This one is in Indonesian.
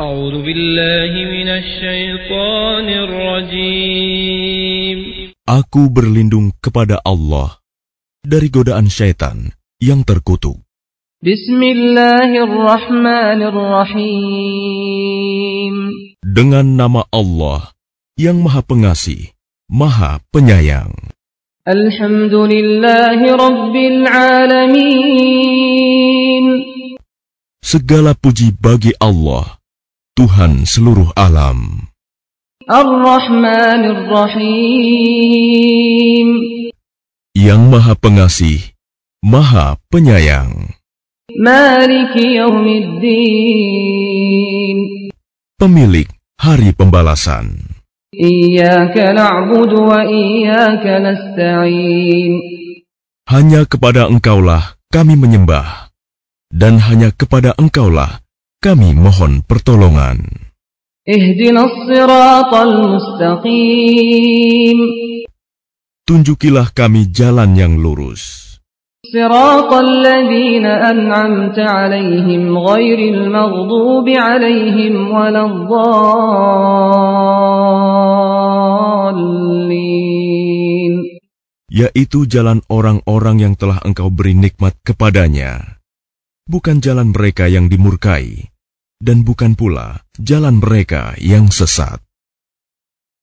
أعوذ بالله من الشيطان الرجيم Aku berlindung kepada Allah dari godaan syaitan yang terkutuk. بسم الله الرحمن الرحيم Dengan nama Allah yang Maha Pengasih, Maha Penyayang. الحمد لله رب العالمين Segala puji bagi Allah, Tuhan seluruh alam. Ar-Rahmanir-Rahim. Yang Maha Pengasih, Maha Penyayang. Maliki Yawmiddin Pemilik hari pembalasan. Iyaka na'budu wa iyaka nasta'in. Hanya kepada Engkaulah kami menyembah dan hanya kepada Engkaulah kami mohon pertolongan. اهدنا الصراط المستقيم Tunjukilah kami jalan yang lurus, صراط الذين أنعمت عليهم غير المغضوب عليهم ولا الضالين yaitu jalan orang-orang yang telah Engkau beri nikmat kepadanya, bukan jalan mereka yang dimurkai, dan bukan pula jalan mereka yang sesat.